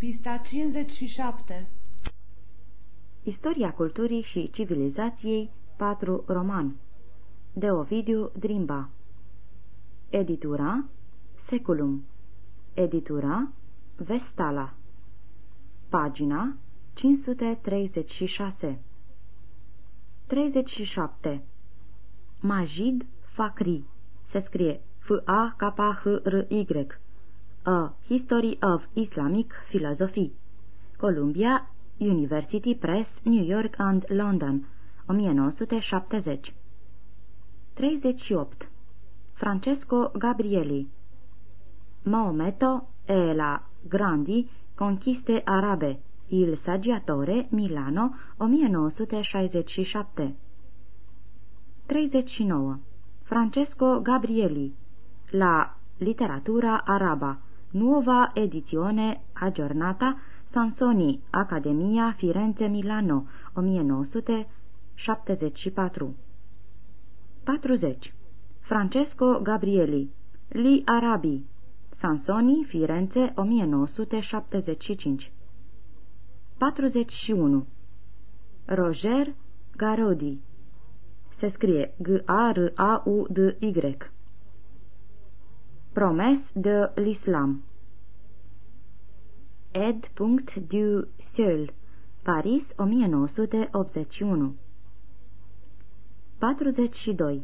Pista 57 Istoria culturii și civilizației 4 roman De Ovidiu Drimba. Editura Seculum. Editura Vestala. Pagina 536 37 Majid Fakri. Se scrie F-A-K-H-R-Y A History of Islamic Philosophy. Columbia University Press, New York and London 1970 38 Francesco Gabrieli. Maometto e la Grandi Conchiste Arabe Il Saggiatore, Milano 1967 39 Francesco Gabrieli. La literatura araba Nuova edizione aggiornata Sansoni, Academia Firenze Milano, 1974 40. Francesco Gabrieli Li Arabi Sansoni, Firenze, 1975 41. Roger Garodi. Se scrie G-A-R-A-U-D-Y Promes de l'Islam Ed. du Seul Paris 1981 42.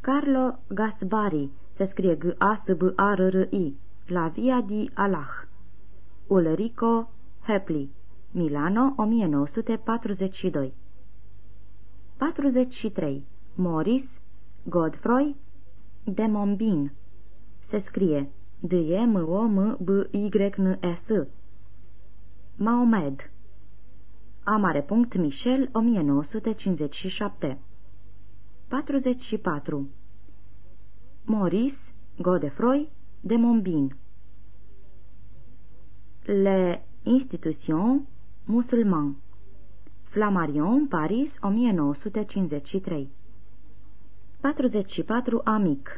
Carlo Gasbari se scrie G-A-S-B-A-R-R-I La Via di Allah Ulrico Hepli Milano 1942 43. Morris Godfroy de Mombin se scrie D-E-M-O-M-B-Y-N-S Maomed A mare punct Michel 1957 44 Maurice Godefroy de Montbin. Le Institutions Musulman. Flammarion, Paris, 1953 44 Amic.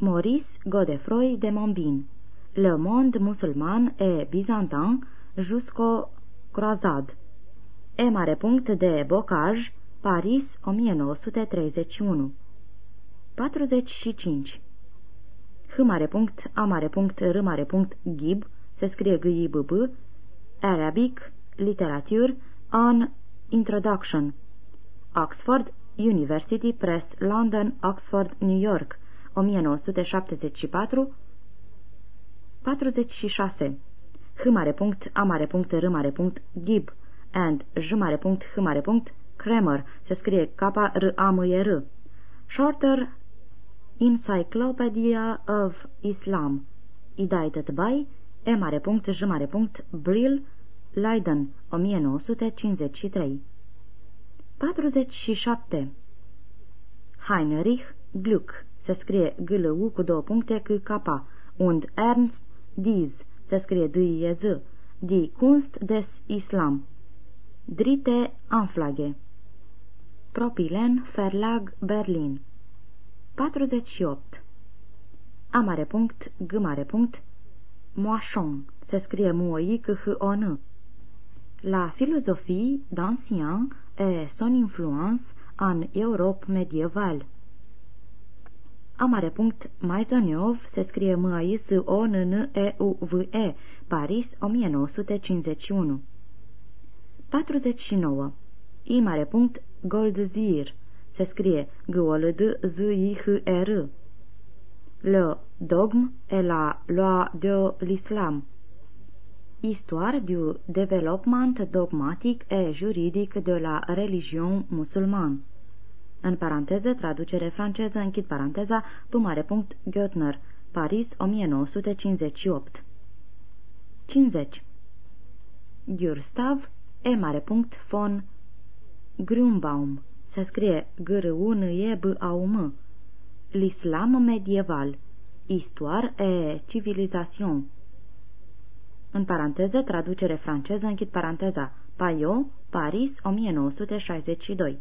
Maurice Godefroy de Montbin. Le Monde Musulman et Byzantin jusqu'au Croisade E mare punct de Bocaj, Paris, 1931 45 H mare punct, A mare punct, R mare punct, Gib, se scrie g i b b Arabic, Literature, on Introduction. Oxford, University Press, London, Oxford, New York, 1974 46 H mare punct, A mare punct, R mare punct, Gib and J mare punct, H mare punct, Kramer, se scrie K-R-A-M-E-R. Shorter Encyclopedia of Islam, edited by E mare punct, J mare punct, Brill, Leiden, 1953 47 Heinrich Gluck. Se scrie g l u cu două puncte c k. Und Ernst Dies se scrie d i z Die Kunst des Islam. Drite Anflage Propilen Verlag Berlin. 48 A mare punct, G mare punct Moachon se scrie m o i c h o n. La philosophie d'ancien et son influence en Europe médiévale Amare punct Maisoniov se scrie m a i s o n n e u v e Paris 1951 49 Și mare punct Goldzir se scrie g o l d z i h e r. Le dogme et la loi de l'islam. Histoire du développement dogmatique et juridic de la religion musulmane în paranteză, traducere franceză, închid paranteza, mare punct, Götner, Paris, 1958. 50. Gurstav, E mare punct, von Grunbaum, se scrie g r u n e b a u m L'islam medieval, Histoire et civilisation. În paranteză, traducere franceză, închid paranteza, Payot, Paris, 1962.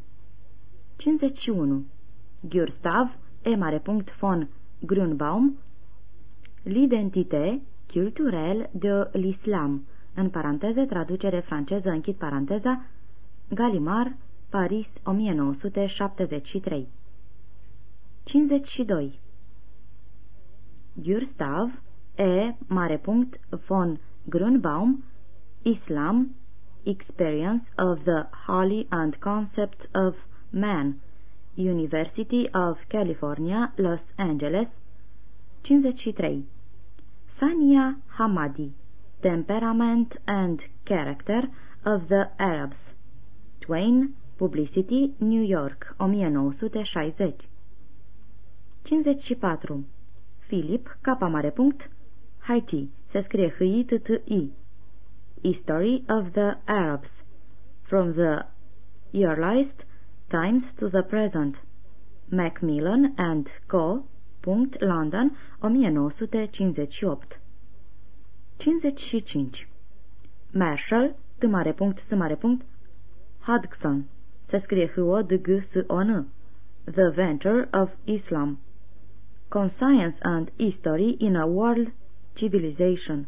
51. Gurstav, E mare punct von Grunbaum, L'identité culturelle de l'islam, în paranteze, traducere franceză, închid paranteza, Galimar, Paris, 1973 52. Gürstav, E. Mare punct, von Grunbaum, Islam, Experience of the Holy and Concepts of Man, University of California, Los Angeles, 53. Sania Hamadi, Temperament and Character of the Arabs, Twain, Publicity, New York, 1960. 54. Philip, capa mare punct, Haiti, se scrie h i t t i History of the Arabs, from the earliest times to the present. Macmillan and Co. London, 1958 55. Marshall, t mare punct, s mare punct, Hudson, se scrie h o d g s o n The Venture of Islam. Conscience and History in a World Civilization.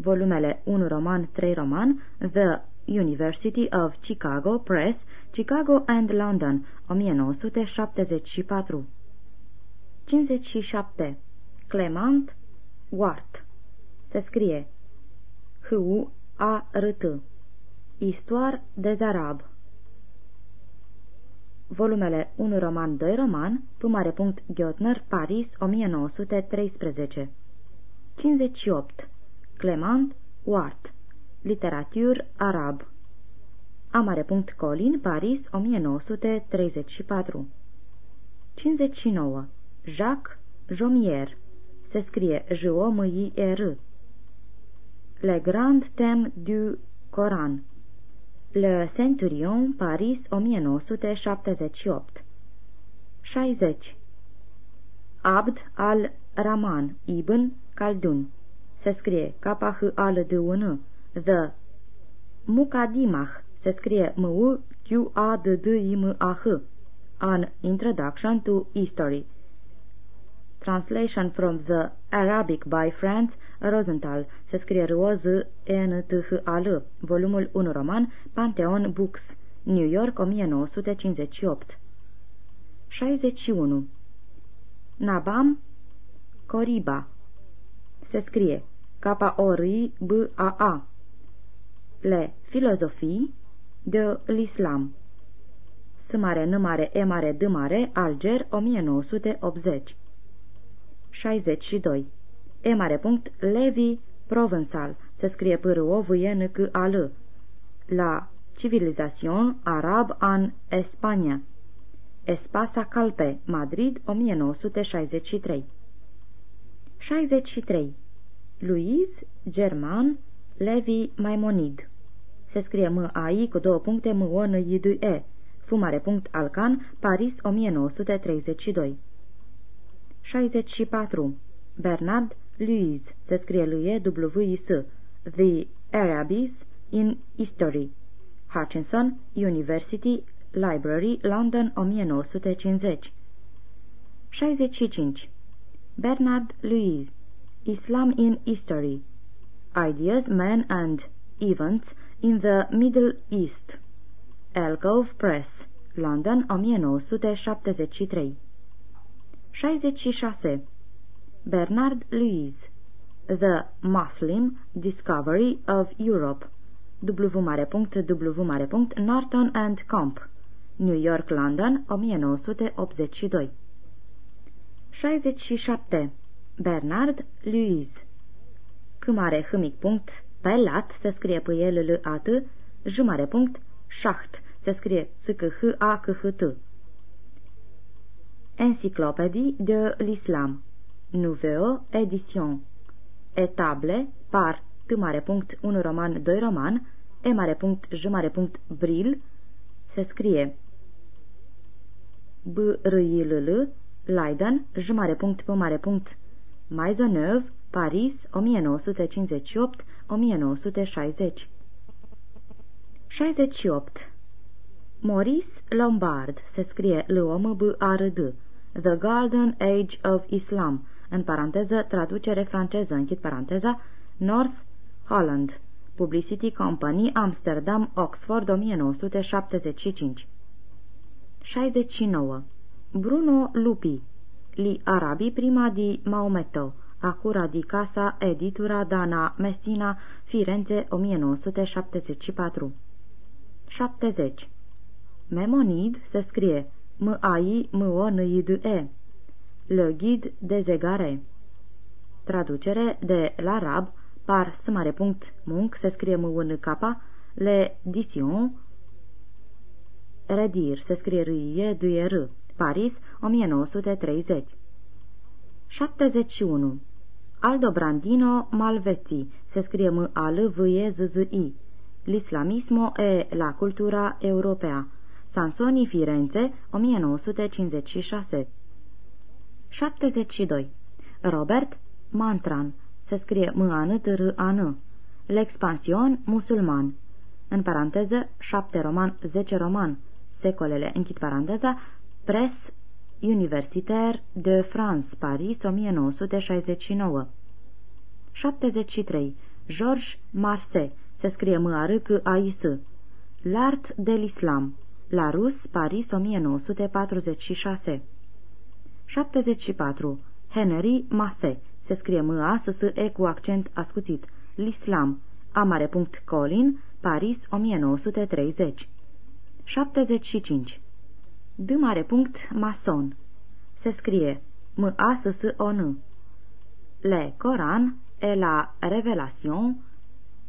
Volumele 1 roman, 3 roman, The University of Chicago Press, Chicago and London, 1974. 57. Clement Wart. Se scrie H-U-A-R-T. Histoire des Arabes. Volumele 1 roman, 2 roman, Pumare. Ghiotner, Paris, 1913. 58. Clement Wart. Literatur arab. Amare. Colin, Paris, 1934. 59. Jacques Jomier. Se scrie J-O-M-I-R. Le Grand Thème du Coran. Le Centurion, Paris, 1978. 60. Abd al-Rahman, Ibn Khaldun. Se scrie K-H-A-L-D-U-N. The Mukadimah. Se scrie M-U-Q-A-D-D-I-M-A-H. An Introduction to History. Translation from the Arabic by Franz Rosenthal. Se scrie r o z n t h a l Volumul 1 roman, Pantheon Books, New York, 1958. 61. Nabam Coriba. Se scrie K-O-R-I-B-A-A. Le Filozofii de l'Islam. S mare, N mare, E mare, D mare, Alger, 1980. 62. E mare punct, Levi Provençal, se scrie p r o v e n c a l La Civilización Arab an España. Espasa Calpe, Madrid, 1963. 63. Louise German Levi Maimonid. Se scrie M-A-I cu două puncte M-O-N-I-D-E. Fumare punct Alcan, Paris, 1932. 64. Bernard Louis, se scrie lui W-I-S, The Arabis in History. Hutchinson, University Library, London, 1950. 65. Bernard Louis, Islam in History. Ideas, Men and Events in the Middle East. Alcove Press, London, 1973. 66. Bernard Louis The Muslim Discovery of Europe W mare punct, W mare punct, Norton and Comp New York, London, 1982 67. Bernard Louis C mare H mic punct, Pelat, se scrie pe el L A T, J mare punct, Schacht, se scrie S C H A C H T. Encyclopédie de l'Islam. Nouvelle Edition. Etable par T mare punct 1 roman 2 roman E mare punct J mare punct Bril se scrie B R I L L Leiden J mare punct P mare punct Maisonneuve Paris 1958 1960 68 Maurice Lombard se scrie L O M B A R D The Golden Age of Islam, în paranteză, traducere franceză, închid paranteza, North Holland, Publicity Company, Amsterdam, Oxford, 1975 69. Bruno Lupi Li Arabi prima di Maometto Acura di Casa Editura Dana Messina Firenze 1974 70. Memonid se scrie M-A-I-M-O-N-I-D-E. Le Guide des Égarés Traducere de l'arab par smare.munc se scrie m u n k Le Dition Redir se scrie r i d r Paris 1930 71 Aldo Brandino Malvezzi se scrie m a l v e z z i L'islamismo e la cultura europea. Sansoni Firenze 1956 72 Robert Mantran se scrie m a n t r a n L'expansion musulman. În paranteză 7 roman 10 roman. Secolele închid paranteza Pres Universitaire de France, Paris, 1969 73. Georges Marseille, se scrie m a r c a i s. L'art de l'islam, la Rus, Paris, 1946 74. Henry Masse, se scrie m a s s e cu accent ascuțit, l'islam, amare.colin, Colin, Paris, 1930 75. D mare punct mason. Se scrie m a s s o n Le Coran et la Révélation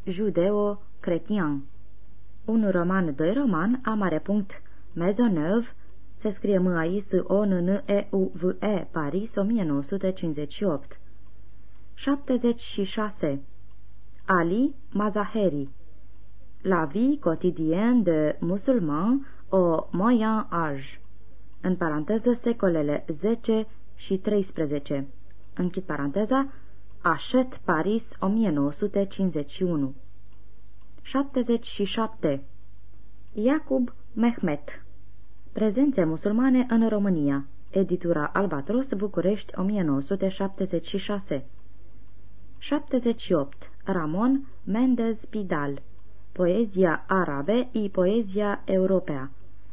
judeo-chrétien. Un roman, doi roman, a mare punct Maisonneuve, se scrie m a i s o n n e u v e Paris 1958. 76. Ali Mazaheri La vie quotidienne de musulman au Moyen Âge în paranteză secolele 10 și 13. Închid paranteza, Așet Paris 1951 77. Iacub Mehmet. Prezențe musulmane în România. Editura Albatros, București, 1976 78. Ramon Mendez Pidal. Poezia arabe i poezia europea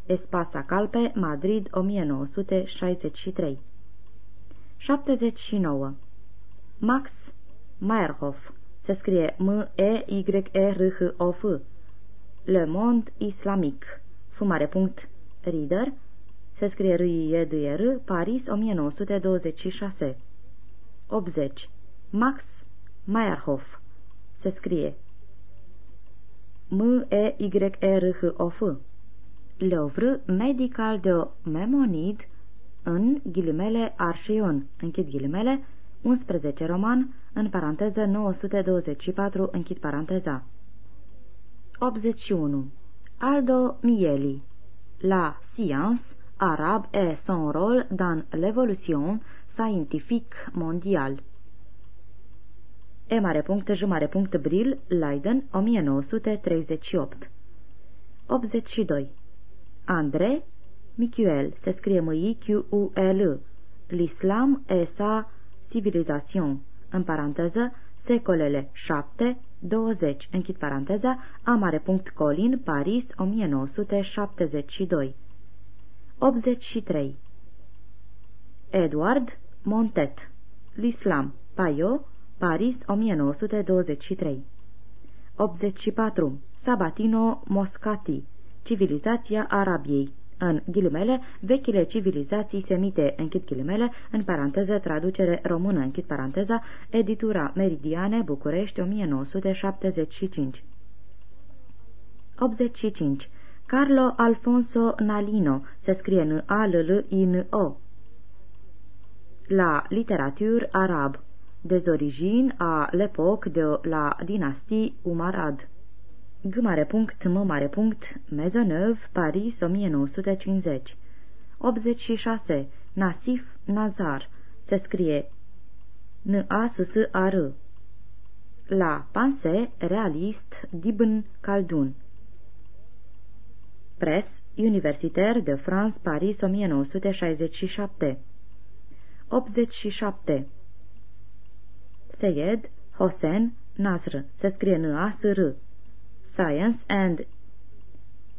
Espasa Calpe, Madrid, 1963 79. Max Meyerhoff. Se scrie M-E-Y-E-R-H-O-F Le Monde Islamic Fumare punct Reader. Se scrie r i e d r Paris, 1926 80. Max Meyerhoff. Se scrie M-E-Y-R-H-O-F L'œuvre medical de Memonid în ghilimele Arșion, închid ghilimele, 11 roman, în paranteză 924, închid paranteza. 81. Aldo Mieli. La science arabe et son rôle dans l'évolution scientifique mondiale. E mare punct, J mare punct, Bril, Leiden, 1938 82 André Michuel, se scrie M-I-Q-U-L, L'Islam et sa civilisation, în paranteză, secolele 7, 20, închid paranteza, amare punct Colin, Paris, 1972. 83. Edward Montet, L'Islam, Paio, Paris, 1923. 84. Sabatino Moscati, Civilizația Arabiei. În ghilimele, vechile civilizații semite, închid ghilimele, în paranteză traducere română, închid paranteza, editura Meridiane, București, 1975. 85. Carlo Alfonso Nalino, se scrie n a l l i n o La literature arab, des origines à l'époque de la dynastie Umarad. G mare punct, M mare punct, Maisonneuve, Paris, 1950 86. Nasif Nazar. Se scrie N-A-S-S-A-R La Panse, realist, Dibn Caldun Press, Universitaire de France, Paris, 1967 87. Seyed Hossein Nasr. Se scrie N-A-S-R Science and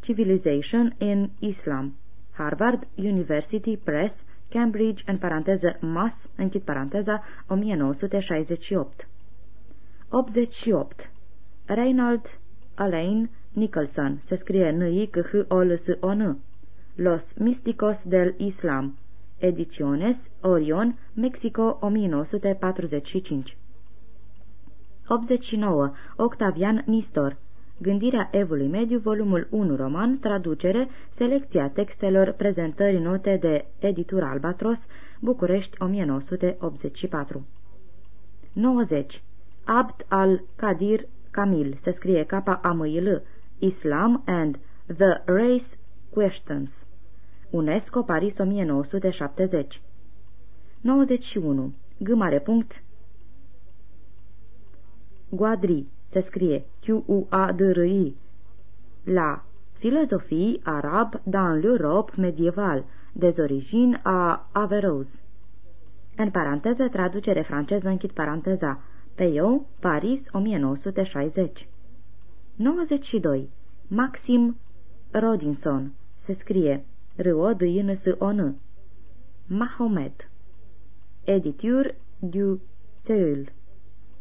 Civilization in Islam, Harvard University Press, Cambridge, în paranteză Mass, închid paranteza, 1968. 88. Reinald Alain Nicholson, se scrie n i c h o l s o n Los Místicos del Islam, Ediciones, Orion, Mexico, 1945. 89. Octavian Nistor Gândirea Evului Mediu, volumul 1 roman, traducere, selecția textelor, prezentări note de editura Albatros, București 1984. 90. Abd al-Qadir Camil, se scrie k a m i l Islam and the Race Questions. UNESCO, Paris 1970. 91. G mare punct Guadri se scrie Q-U-A-D-R-I, la Philosophie arabe dans l'Europe médiévale, des origines à Averroes. În paranteză, traducere franceză, închid paranteza. Peio, Paris, 1960. 92. Maxim Rodinson. Se scrie r o d i n s o n Mahomet. Editure du Seul.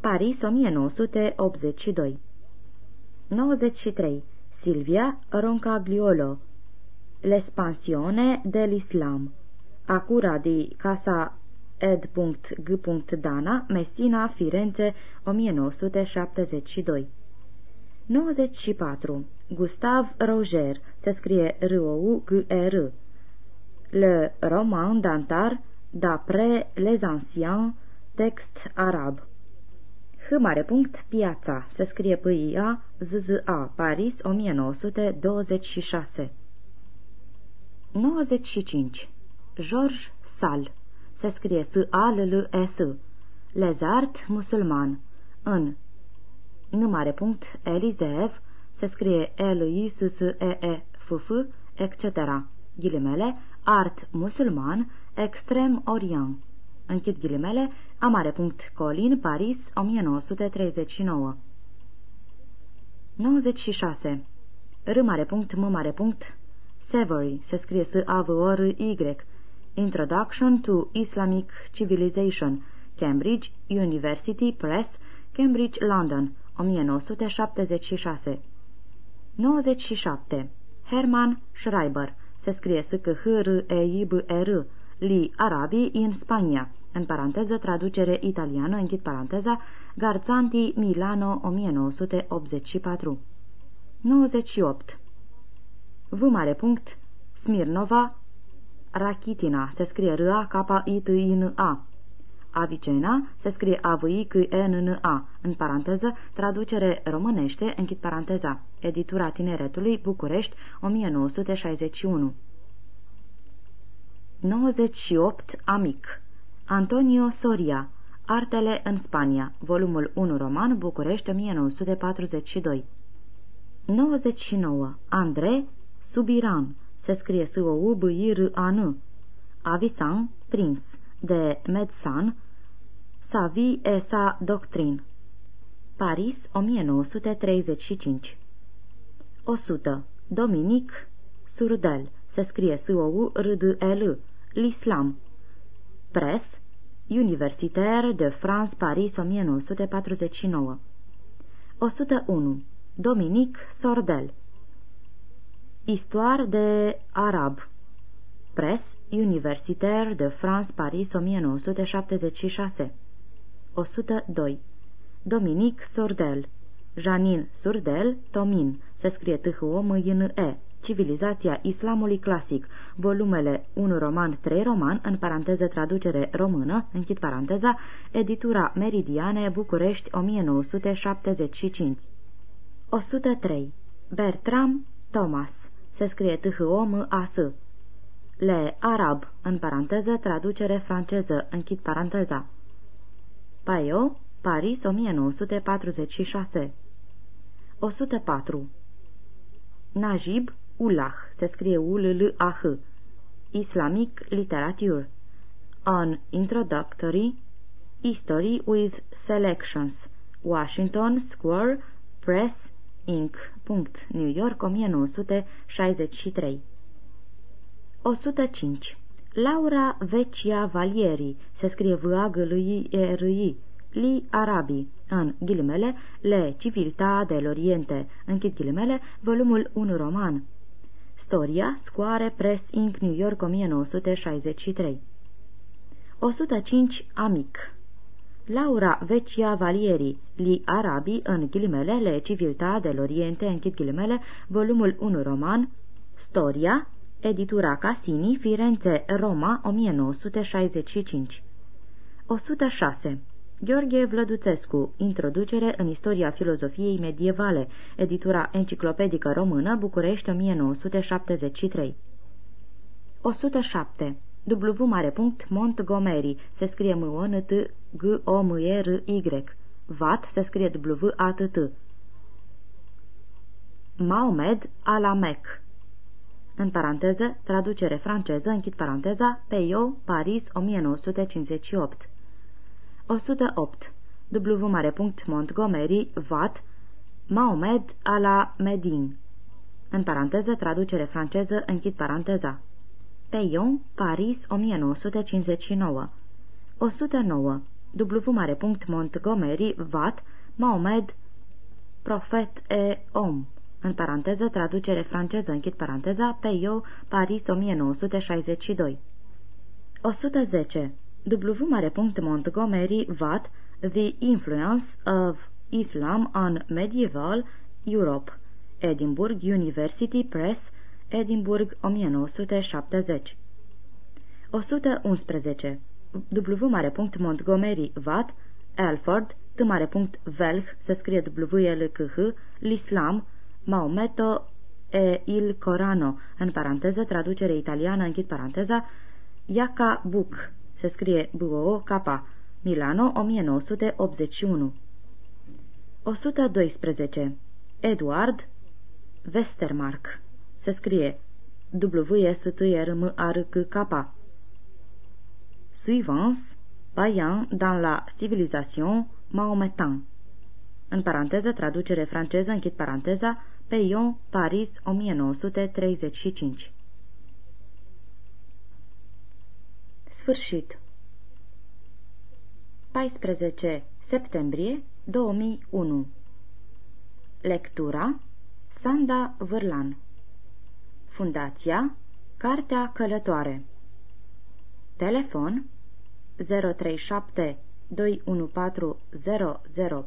Paris 1982 93. Silvia Roncagliolo L'espansione dell'Islam Acura di Casa Ed.G. Dana, Messina, Firenze, 1972 94. Gustav Roger, se scrie R-O-U-G-E-R Le roman d'antar d'après les anciens textes arabes H mare punct Piața, se scrie p i a z z a Paris 1926 95. George Sal, se scrie s a l l e s Les Arts musulman, în N mare punct Elizeev, se scrie l i s s e e f f etc. Ghilimele, art musulman, extrem orient închid ghilimele, amare punct Colin, Paris, 1939. 96. R mare punct, M mare punct, Savory, se scrie s a v o r y Introduction to Islamic Civilization, Cambridge University Press, Cambridge, London, 1976. 97. Herman Schreiber, se scrie s c h r e i b e r Li Arabi în Spania, în paranteză traducere italiană, închid paranteza, Garzanti, Milano, 1984. 98. V mare punct, Smirnova, Rachitina, se scrie r a k i t i n a Avicena se scrie a v i c e n n a în paranteză, traducere românește, închid paranteza, editura Tineretului, București, 1961. 98. Amic Antonio Soria Artele în Spania Volumul 1 Roman București 1942 99. André Subiran Se scrie s o u b i r a n Avisan Prins De Medsan Savi e sa Doctrin Paris 1935 100. Dominic Surdel Se scrie s o u r d l L'Islam Press Universitaire de France, Paris, 1949 101. Dominic Sordel. Histoire de Arab. Press Universitaire de France, Paris, 1976 102. Dominic Sordel. Janin Surdel Tomin. Se scrie t h o m i n e Civilizația Islamului Clasic, volumele 1 roman, 3 roman, în paranteză traducere română, închid paranteza, editura Meridiane, București, 1975. 103. Bertram Thomas, se scrie t h o m a s Le Arab, în paranteză traducere franceză, închid paranteza. Paio, Paris, 1946. 104. Najib Ulah, se scrie U-L-L-A-H, Islamic Literature, An Introductory History with Selections, Washington Square Press, Inc. New York 1963 105. Laura Vecia Valieri se scrie v a g l i e r i Li Arabi, în ghilimele, Le Civiltà dell'Oriente, închid ghilimele, volumul 1 roman. Storia, Scoare Press Inc. New York 1963 105. Amic Laura Vecia Valieri, Li Arabi, în ghilimele, Le Civiltà dell'Oriente, închid ghilimele, volumul 1 roman, Storia, editura Casini, Firenze, Roma, 1965 106. Gheorghe Vlăduțescu, Introducere în istoria filozofiei medievale, editura Enciclopedică Română, București 1973 107. W mare punct Montgomery, se scrie m o n t g o m e r y Vat se scrie W A T T. Maomed Alamec. În paranteză, traducere franceză, închid paranteza, Peyo, Paris, 1958 108. W mare punct Montgomery, Vat, Mahomed ala Medin. În paranteză, traducere franceză, închid paranteza. Peyon, Paris, 1959. 109. W mare punct Montgomery, Vat, Mahomed, Profet e Om. În paranteză, traducere franceză, închid paranteza, Peyo, Paris, 1962. 110. W mare punct Montgomery Watt The Influence of Islam on Medieval Europe. Edinburgh University Press Edinburgh 1970 111. W mare punct Montgomery Watt Alford T mare punct Velch se scrie w l k h L'Islam Maometo e il Corano. În paranteză traducere italiană închid paranteza Iaca Buc se scrie B-O-K, Milano, 1981. 112. Eduard Westermark, se scrie W-S-T-R-M-A-R-C-K. Suivance, Payan dans la civilisation mahometan. În paranteză, traducere franceză, închid paranteza, Peyon, Paris, 1935. Sfârșit. 14 septembrie 2001 Lectura Sanda Vârlan. Fundația Cartea Călătoare. Telefon 037 214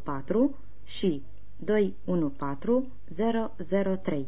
004 și 214 003